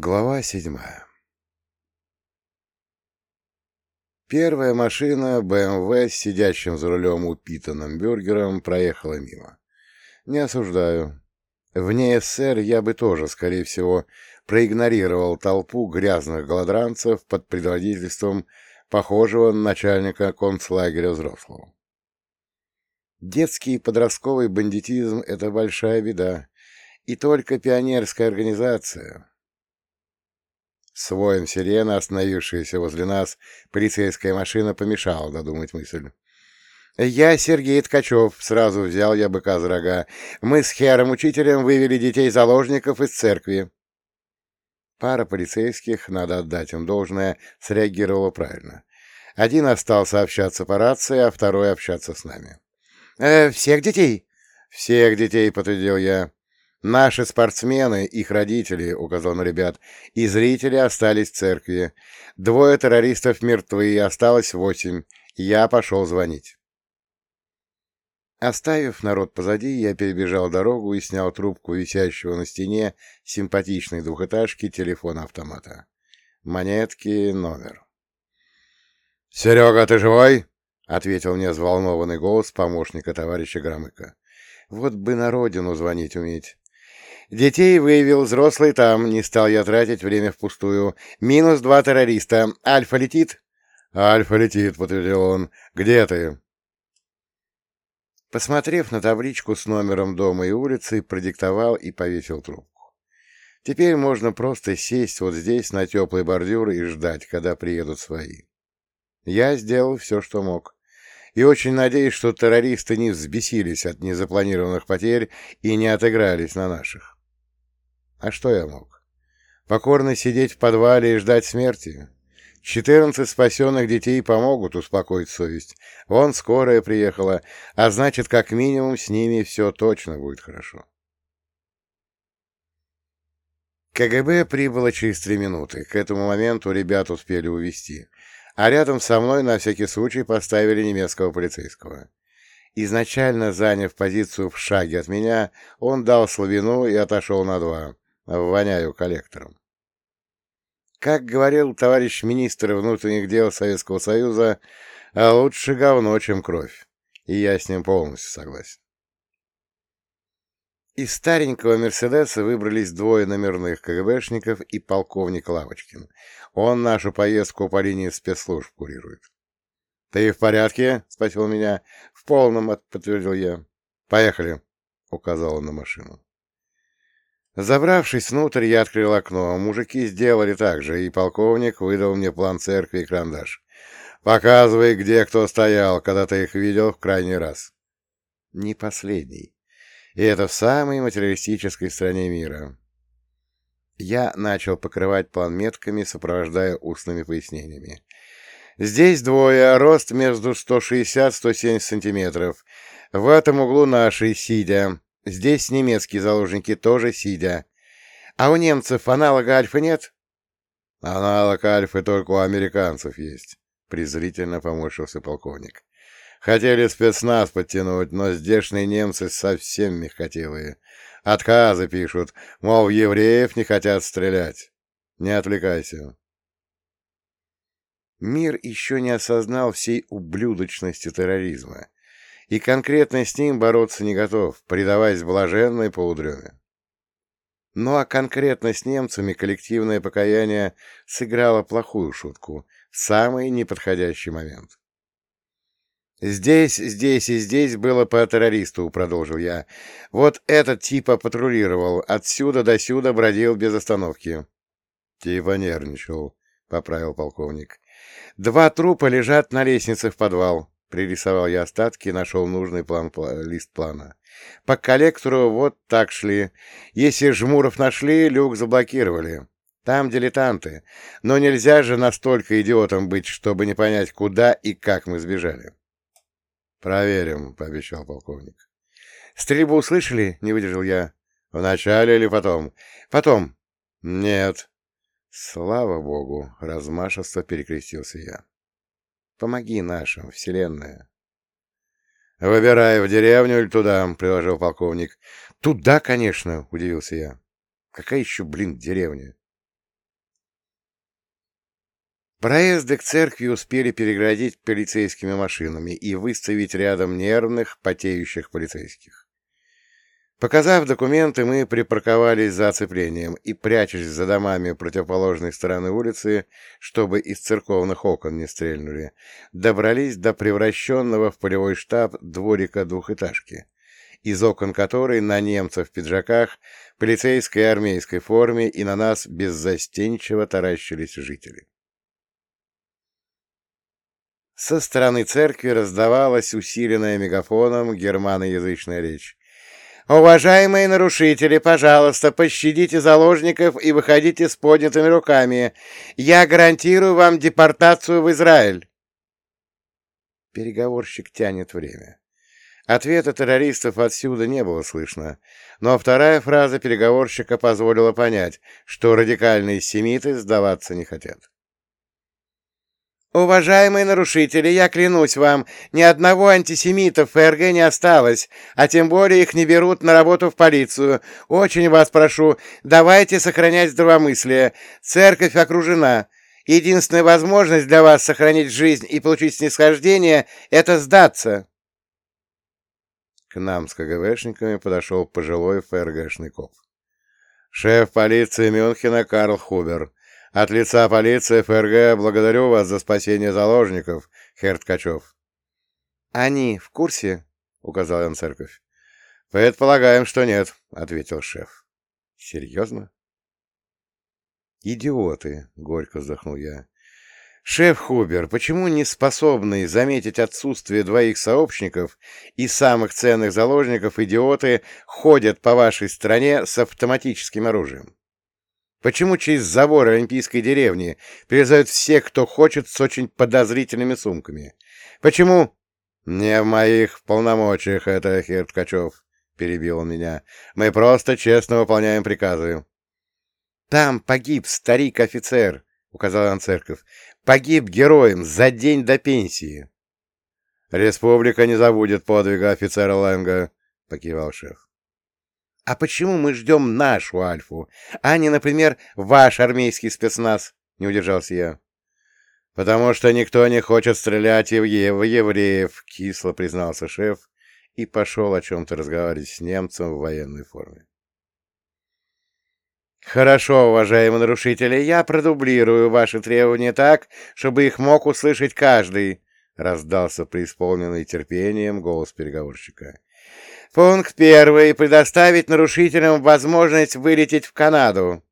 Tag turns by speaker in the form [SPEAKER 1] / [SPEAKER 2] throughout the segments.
[SPEAKER 1] Глава седьмая Первая машина БМВ с сидящим за рулем упитанным бюргером проехала мимо. Не осуждаю. Вне СССР я бы тоже, скорее всего, проигнорировал толпу грязных голодранцев под предводительством похожего на начальника концлагеря взрослого. Детский и подростковый бандитизм — это большая беда, и только пионерская организация, с воем сирены, остановившаяся возле нас, полицейская машина помешала додумать мысль. «Я Сергей Ткачев», — сразу взял я быка за рога. «Мы с Хером-учителем вывели детей-заложников из церкви». Пара полицейских, надо отдать им должное, среагировала правильно. Один остался общаться по рации, а второй общаться с нами. «Э, «Всех детей?» «Всех детей», — подтвердил я. Наши спортсмены, их родители, указал на ребят, и зрители остались в церкви. Двое террористов мертвы, осталось восемь. Я пошел звонить. Оставив народ позади, я перебежал дорогу и снял трубку висящего на стене симпатичной двухэтажки телефона-автомата. Монетки, номер. — Серега, ты живой? — ответил мне взволнованный голос помощника товарища Громыка. — Вот бы на родину звонить уметь. Детей выявил, взрослый там, не стал я тратить время впустую. Минус два террориста. Альфа летит? Альфа летит, подтвердил он. Где ты? Посмотрев на табличку с номером дома и улицы, продиктовал и повесил трубку. Теперь можно просто сесть вот здесь на теплый бордюр и ждать, когда приедут свои. Я сделал все, что мог. И очень надеюсь, что террористы не взбесились от незапланированных потерь и не отыгрались на наших. А что я мог? Покорно сидеть в подвале и ждать смерти? Четырнадцать спасенных детей помогут успокоить совесть. Вон скорая приехала, а значит, как минимум, с ними все точно будет хорошо. КГБ прибыло через три минуты. К этому моменту ребят успели увезти. А рядом со мной на всякий случай поставили немецкого полицейского. Изначально заняв позицию в шаге от меня, он дал слабину и отошел на два воняю коллектором. Как говорил товарищ министр внутренних дел Советского Союза, а лучше говно, чем кровь. И я с ним полностью согласен. Из старенького «Мерседеса» выбрались двое номерных КГБшников и полковник Лавочкин. Он нашу поездку по линии спецслужб курирует. — Ты в порядке? — спросил меня. — В полном, — подтвердил я. — Поехали, — указал он на машину. Забравшись внутрь, я открыл окно. Мужики сделали так же, и полковник выдал мне план церкви и карандаш. «Показывай, где кто стоял, когда ты их видел в крайний раз». Не последний. И это в самой материалистической стране мира. Я начал покрывать план метками, сопровождая устными пояснениями. Здесь двое, рост между 160-170 сантиметров. В этом углу наши, сидя. Здесь немецкие заложники тоже сидя. А у немцев аналога Альфа нет? Аналог Альфы только у американцев есть, презрительно поморщился полковник. Хотели спецназ подтянуть, но здешние немцы совсем мягкотелые. Отказы пишут, мол, евреев не хотят стрелять. Не отвлекайся. Мир еще не осознал всей ублюдочности терроризма и конкретно с ним бороться не готов, предаваясь блаженной полудреме. Ну а конкретно с немцами коллективное покаяние сыграло плохую шутку в самый неподходящий момент. «Здесь, здесь и здесь было по террористу», — продолжил я. «Вот этот типа патрулировал, отсюда до сюда бродил без остановки». «Типа нервничал», — поправил полковник. «Два трупа лежат на лестнице в подвал. Пририсовал я остатки нашел нужный план, лист плана. По коллектору вот так шли. Если жмуров нашли, люк заблокировали. Там дилетанты. Но нельзя же настолько идиотом быть, чтобы не понять, куда и как мы сбежали. «Проверим», — пообещал полковник. «Стрельбу услышали?» — не выдержал я. «В начале или потом?» «Потом». «Нет». «Слава богу!» — размашисто перекрестился я. Помоги нашим, Вселенная. — Выбирай, в деревню или туда, — предложил полковник. — Туда, конечно, — удивился я. — Какая еще, блин, деревня? Проезды к церкви успели переградить полицейскими машинами и выставить рядом нервных, потеющих полицейских. Показав документы, мы припарковались за оцеплением и, прячась за домами противоположной стороны улицы, чтобы из церковных окон не стрельнули, добрались до превращенного в полевой штаб дворика двухэтажки, из окон которой на немцев в пиджаках, полицейской и армейской форме и на нас беззастенчиво таращились жители. Со стороны церкви раздавалась усиленная мегафоном германоязычная речь. «Уважаемые нарушители, пожалуйста, пощадите заложников и выходите с поднятыми руками. Я гарантирую вам депортацию в Израиль». Переговорщик тянет время. Ответа террористов отсюда не было слышно, но вторая фраза переговорщика позволила понять, что радикальные семиты сдаваться не хотят. «Уважаемые нарушители, я клянусь вам, ни одного антисемита в ФРГ не осталось, а тем более их не берут на работу в полицию. Очень вас прошу, давайте сохранять здравомыслие. Церковь окружена. Единственная возможность для вас сохранить жизнь и получить снисхождение — это сдаться». К нам с КГБшниками подошел пожилой ФРГшный коп. «Шеф полиции Мюнхена Карл Хубер». От лица полиции ФРГ благодарю вас за спасение заложников, Херт Ткачев. — Они в курсе? — указал он церковь. — Предполагаем, что нет, — ответил шеф. — Серьезно? — Идиоты, — горько вздохнул я. «Шеф Хубер, почему не способные заметить отсутствие двоих сообщников и самых ценных заложников идиоты ходят по вашей стране с автоматическим оружием? Почему через забор Олимпийской деревни перелезают все, кто хочет, с очень подозрительными сумками? Почему... — Не в моих полномочиях это, Хер Ткачев, — перебил он меня. — Мы просто честно выполняем приказы. — Там погиб старик-офицер, — указал он церковь. — Погиб героем за день до пенсии. — Республика не забудет подвига офицера Лэнга, — покивал шеф. А почему мы ждем нашу Альфу, а не, например, ваш армейский спецназ? Не удержался я. Потому что никто не хочет стрелять в, ев в евреев, кисло признался шеф и пошел о чем-то разговаривать с немцем в военной форме. «Хорошо, уважаемые нарушители, я продублирую ваши требования так, чтобы их мог услышать каждый», — раздался преисполненный терпением голос переговорщика. Пункт первый. Предоставить нарушителям возможность вылететь в Канаду.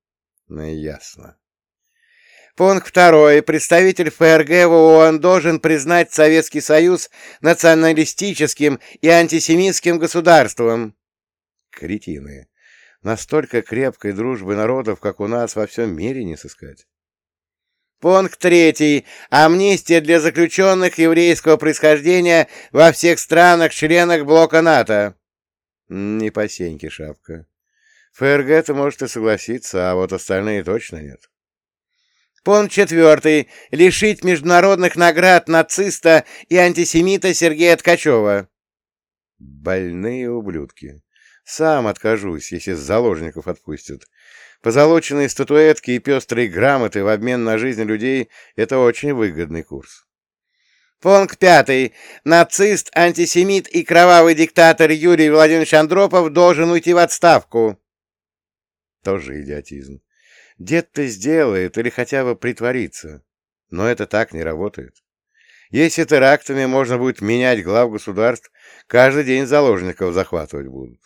[SPEAKER 1] Ну, ясно. Пункт второй. Представитель ФРГ в ООН должен признать Советский Союз националистическим и антисемитским государством. Кретины. Настолько крепкой дружбы народов, как у нас, во всем мире не сыскать. Пункт третий. Амнистия для заключенных еврейского происхождения во всех странах-членах блока НАТО. Не по сеньке шапка. ФРГ-то может и согласиться, а вот остальные точно нет. Пункт четвертый. Лишить международных наград нациста и антисемита Сергея Ткачева. Больные ублюдки. Сам откажусь, если заложников отпустят. Позолоченные статуэтки и пестрые грамоты в обмен на жизнь людей — это очень выгодный курс. Пункт пятый. Нацист, антисемит и кровавый диктатор Юрий Владимирович Андропов должен уйти в отставку. Тоже идиотизм. Дед-то сделает или хотя бы притворится. Но это так не работает. Если терактами можно будет менять глав государств, каждый день заложников захватывать будут.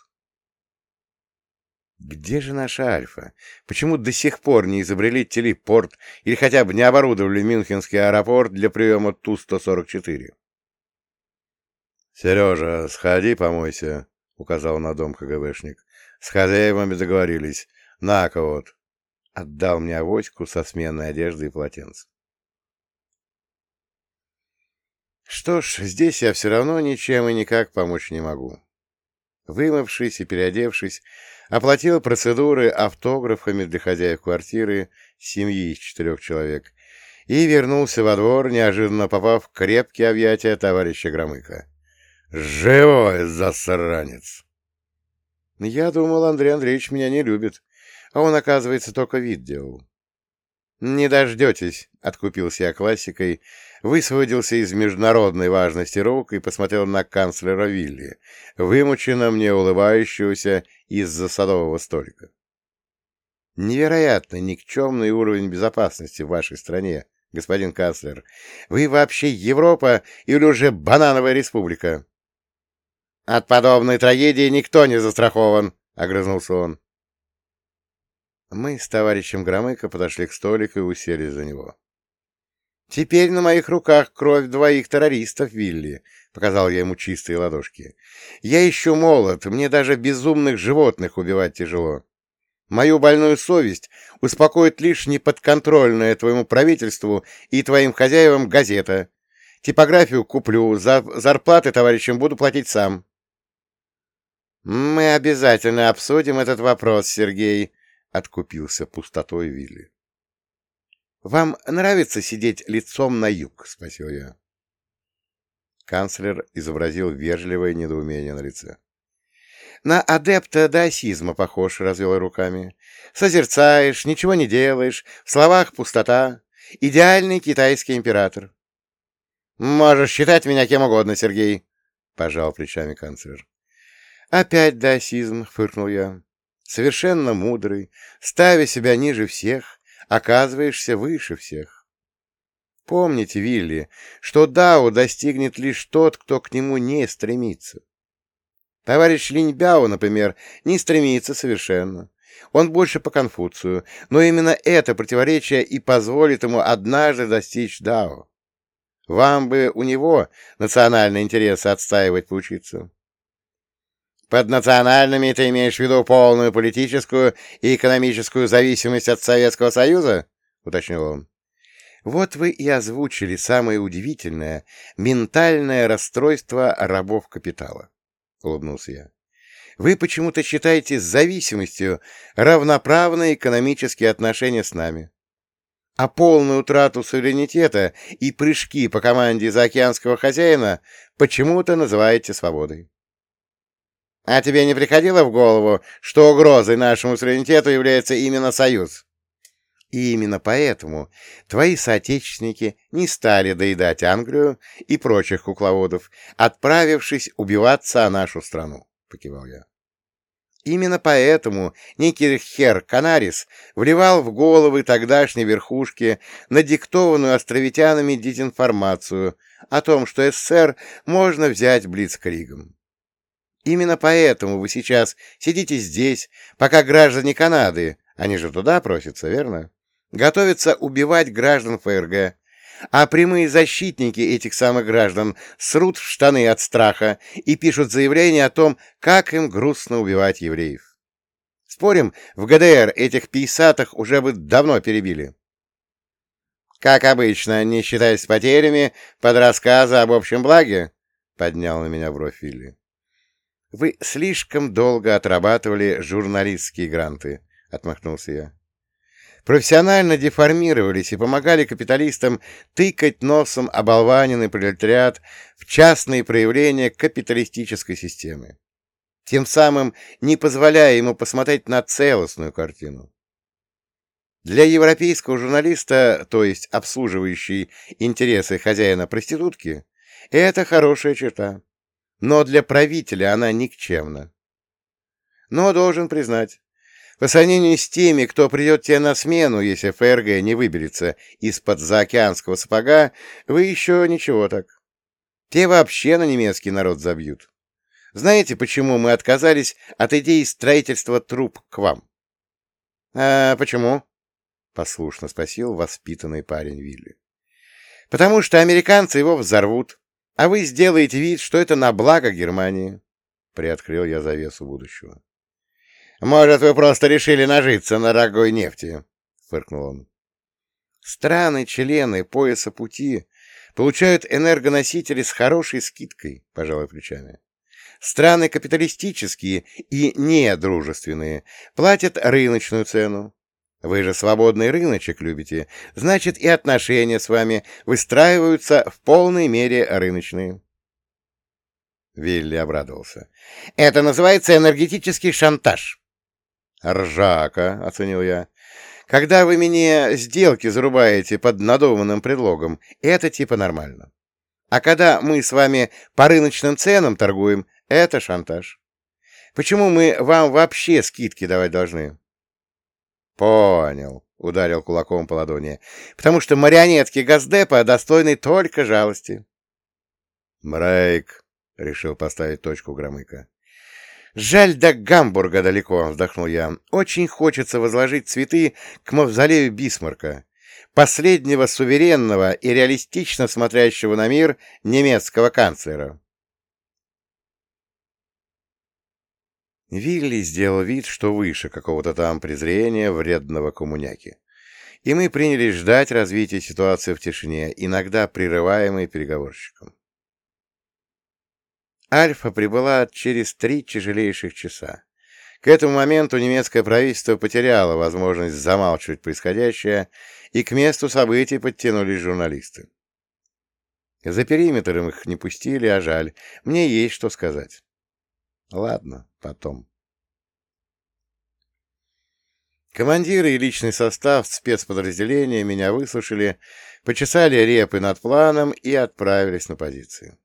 [SPEAKER 1] Где же наша Альфа? Почему до сих пор не изобрели телепорт или хотя бы не оборудовали Мюнхенский аэропорт для приема Ту-144? — Сережа, сходи помойся, — указал на дом КГБшник. — С хозяевами договорились. На-ка вот. Отдал мне авоську со сменной одеждой и полотенцем. Что ж, здесь я все равно ничем и никак помочь не могу. Вымывшись и переодевшись, Оплатил процедуры автографами для хозяев квартиры семьи из четырех человек и вернулся во двор, неожиданно попав в крепкие объятия товарища Громыка. «Живой засранец!» Я думал, Андрей Андреевич меня не любит, а он, оказывается, только вид делал. «Не дождетесь», — откупился я классикой, высвободился из международной важности рук и посмотрел на канцлера Вилли, вымученно мне улыбающегося из-за садового столика. «Невероятно никчемный уровень безопасности в вашей стране, господин канцлер. Вы вообще Европа или уже банановая республика?» «От подобной трагедии никто не застрахован», — огрызнулся он. Мы с товарищем Громыко подошли к столику и уселись за него. «Теперь на моих руках кровь двоих террористов, Вилли», — показал я ему чистые ладошки. «Я еще молод, мне даже безумных животных убивать тяжело. Мою больную совесть успокоит лишь неподконтрольная твоему правительству и твоим хозяевам газета. Типографию куплю, за зарплаты товарищам буду платить сам». «Мы обязательно обсудим этот вопрос, Сергей», — откупился пустотой Вилли. «Вам нравится сидеть лицом на юг?» — спросил я. Канцлер изобразил вежливое недоумение на лице. «На адепта даосизма похож», — развел руками. «Созерцаешь, ничего не делаешь, в словах пустота. Идеальный китайский император». «Можешь считать меня кем угодно, Сергей», — пожал плечами канцлер. «Опять даосизм», — фыркнул я совершенно мудрый, ставя себя ниже всех, оказываешься выше всех. Помните, Вилли, что Дао достигнет лишь тот, кто к нему не стремится. Товарищ Линьбяо, например, не стремится совершенно. Он больше по Конфуцию, но именно это противоречие и позволит ему однажды достичь Дао. Вам бы у него национальные интересы отстаивать поучиться. Под национальными ты имеешь в виду полную политическую и экономическую зависимость от Советского Союза? — уточнил он. Вот вы и озвучили самое удивительное — ментальное расстройство рабов капитала, — улыбнулся я. Вы почему-то считаете зависимостью равноправные экономические отношения с нами. А полную утрату суверенитета и прыжки по команде заокеанского хозяина почему-то называете свободой. А тебе не приходило в голову, что угрозой нашему суверенитету является именно Союз? И именно поэтому твои соотечественники не стали доедать Англию и прочих кукловодов, отправившись убиваться о нашу страну, — покивал я. Именно поэтому некий хер Канарис вливал в головы тогдашней верхушки надиктованную островитянами дезинформацию о том, что СССР можно взять блицкригом. Именно поэтому вы сейчас сидите здесь, пока граждане Канады, они же туда просятся, верно? Готовятся убивать граждан ФРГ, а прямые защитники этих самых граждан срут в штаны от страха и пишут заявление о том, как им грустно убивать евреев. Спорим, в ГДР этих писатых уже бы давно перебили. Как обычно, не считаясь потерями, под рассказы об общем благе, — поднял на меня бровь Вилли. Вы слишком долго отрабатывали журналистские гранты, — отмахнулся я. Профессионально деформировались и помогали капиталистам тыкать носом оболваненный пролетариат в частные проявления капиталистической системы, тем самым не позволяя ему посмотреть на целостную картину. Для европейского журналиста, то есть обслуживающий интересы хозяина проститутки, это хорошая черта но для правителя она никчемна. Но должен признать, по сравнению с теми, кто придет тебе на смену, если ФРГ не выберется из-под заокеанского сапога, вы еще ничего так. Те вообще на немецкий народ забьют. Знаете, почему мы отказались от идеи строительства труб к вам? — А почему? — послушно спросил воспитанный парень Вилли. — Потому что американцы его взорвут, а вы сделаете вид, что это на благо Германии. Приоткрыл я завесу будущего. Может, вы просто решили нажиться на дорогой нефти? Фыркнул он. Страны-члены пояса пути получают энергоносители с хорошей скидкой, пожалуй, плечами. Страны капиталистические и недружественные платят рыночную цену, вы же свободный рыночек любите, значит, и отношения с вами выстраиваются в полной мере рыночные. Вилли обрадовался. Это называется энергетический шантаж. «Ржака», — оценил я. «Когда вы мне сделки зарубаете под надуманным предлогом, это типа нормально. А когда мы с вами по рыночным ценам торгуем, это шантаж. Почему мы вам вообще скидки давать должны?» «Понял», — ударил кулаком по ладони, «потому что марионетки Газдепа достойны только жалости». «Мрейк», — решил поставить точку Громыка. «Жаль, до Гамбурга далеко», — вздохнул я. «Очень хочется возложить цветы к мавзолею Бисмарка, последнего суверенного и реалистично смотрящего на мир немецкого канцлера». Вилли сделал вид, что выше какого-то там презрения вредного коммуняки. И мы принялись ждать развития ситуации в тишине, иногда прерываемой переговорщиком. Альфа прибыла через три тяжелейших часа. К этому моменту немецкое правительство потеряло возможность замалчивать происходящее, и к месту событий подтянулись журналисты. За периметром их не пустили, а жаль. Мне есть что сказать. Ладно, потом. Командиры и личный состав спецподразделения меня выслушали, почесали репы над планом и отправились на позиции.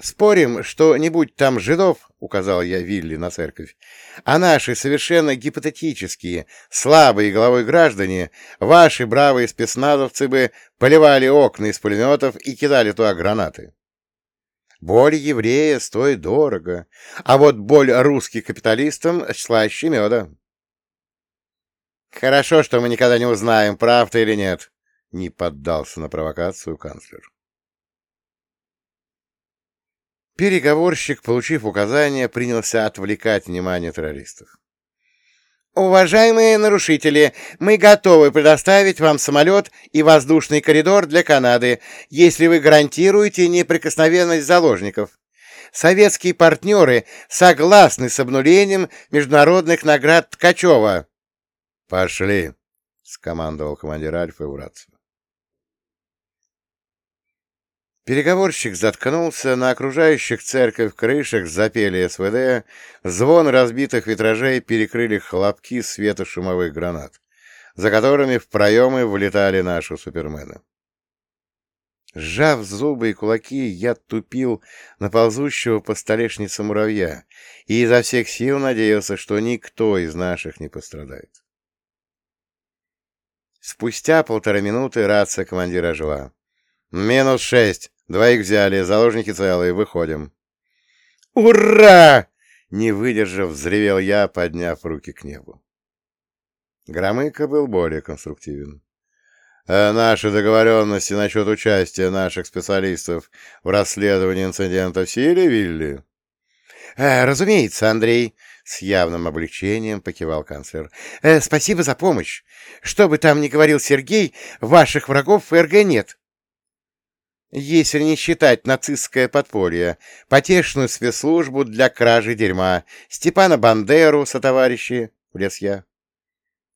[SPEAKER 1] «Спорим, что не будь там жидов, — указал я Вилли на церковь, — а наши совершенно гипотетические, слабые головой граждане, ваши бравые спецназовцы бы поливали окна из пулеметов и кидали туда гранаты. Боль еврея стоит дорого, а вот боль русских капиталистам слаще меда. Хорошо, что мы никогда не узнаем, прав ты или нет, — не поддался на провокацию канцлер. Переговорщик, получив указание, принялся отвлекать внимание террористов. «Уважаемые нарушители, мы готовы предоставить вам самолет и воздушный коридор для Канады, если вы гарантируете неприкосновенность заложников. Советские партнеры согласны с обнулением международных наград Ткачева». «Пошли», — скомандовал командир Альфа в Переговорщик заткнулся, на окружающих церковь крышах запели СВД, звон разбитых витражей перекрыли хлопки светошумовых гранат, за которыми в проемы влетали наши супермены. Сжав зубы и кулаки, я тупил на ползущего по столешнице муравья и изо всех сил надеялся, что никто из наших не пострадает. Спустя полтора минуты рация командира жила. «Минус шесть. Двоих взяли, заложники целые, выходим». «Ура!» — не выдержав, взревел я, подняв руки к небу. Громыко был более конструктивен. «Э, «Наши договоренности насчет участия наших специалистов в расследовании инцидента в силе, Вилли?» э, «Разумеется, Андрей», — с явным облегчением покивал канцлер. «Э, «Спасибо за помощь. Что бы там ни говорил Сергей, ваших врагов в ФРГ нет. Если не считать нацистское подполье, потешную спецслужбу для кражи дерьма, Степана Бандеру со товарищи, влез я.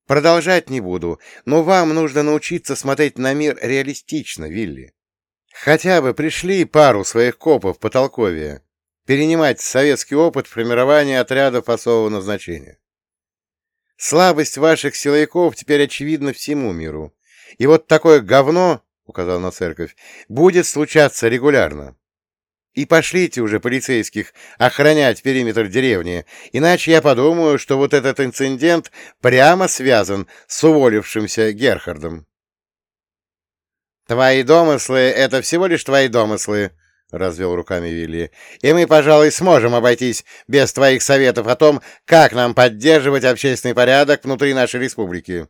[SPEAKER 1] Продолжать не буду, но вам нужно научиться смотреть на мир реалистично, Вилли. Хотя бы пришли пару своих копов по толковее, перенимать советский опыт формирования отрядов особого назначения. Слабость ваших силовиков теперь очевидна всему миру. И вот такое говно — указал на церковь, — будет случаться регулярно. И пошлите уже полицейских охранять периметр деревни, иначе я подумаю, что вот этот инцидент прямо связан с уволившимся Герхардом. «Твои домыслы — это всего лишь твои домыслы», — развел руками Вилли. «И мы, пожалуй, сможем обойтись без твоих советов о том, как нам поддерживать общественный порядок внутри нашей республики».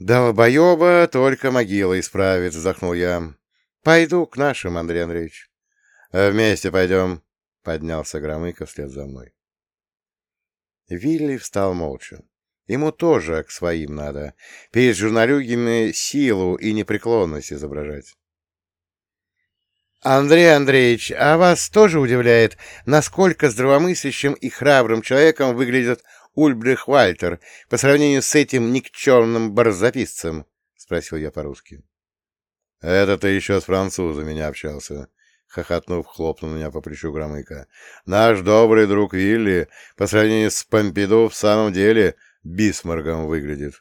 [SPEAKER 1] «Долбоеба только могила исправит», — вздохнул я. «Пойду к нашим, Андрей Андреевич». «Вместе пойдем», — поднялся Громыко вслед за мной. Вилли встал молча. Ему тоже к своим надо. Перед журналюгами силу и непреклонность изображать. Андрей Андреевич, а вас тоже удивляет, насколько здравомыслящим и храбрым человеком выглядит Ульбрих Вальтер по сравнению с этим никчемным барзаписцем? — спросил я по-русски. — Это ты еще с французами не общался, хохотнув, хлопнул меня по плечу Громыко. «Наш добрый друг Вилли по сравнению с Помпиду в самом деле бисмаргом выглядит».